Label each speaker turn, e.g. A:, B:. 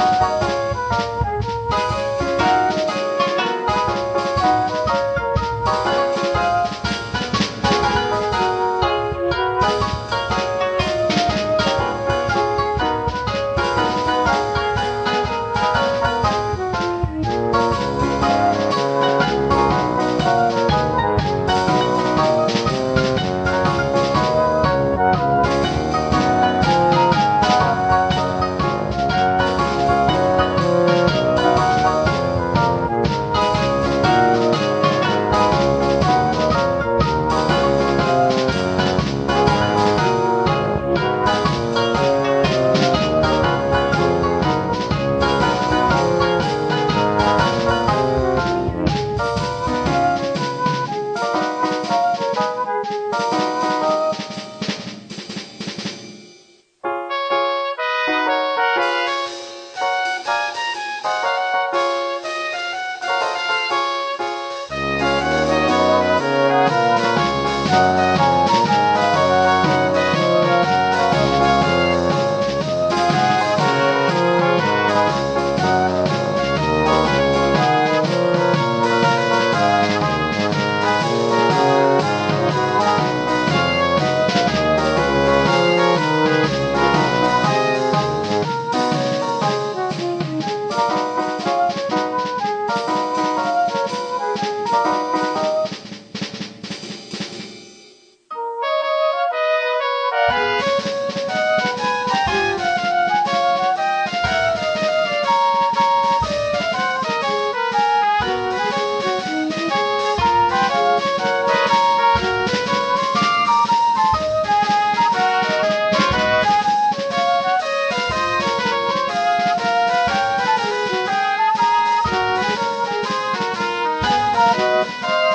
A: Thank you. out.